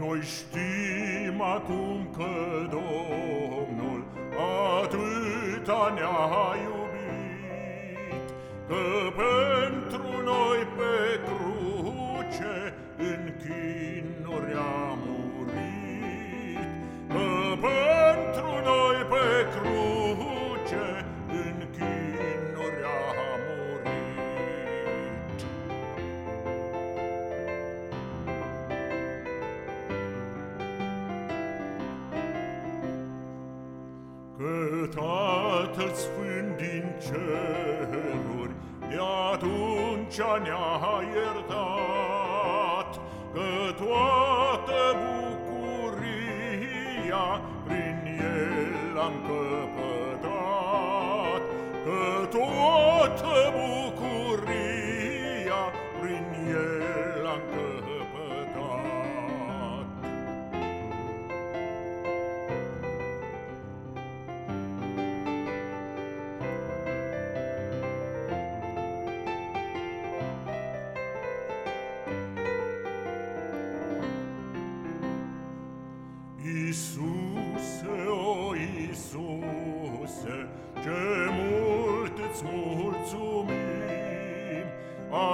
Noi știm acum că Domnul atâta ne-a iubit, Pe Tatăl Sfânt din ceruri, de atunci ne-a iertat, că toată bucuria prin el am căpătat, că toată bucuria îți mulțumim,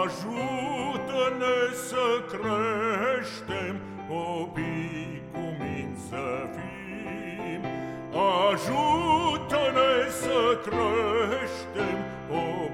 Ajută-ne să creștem copii cu minți să fim, Ajută-ne să creștem copii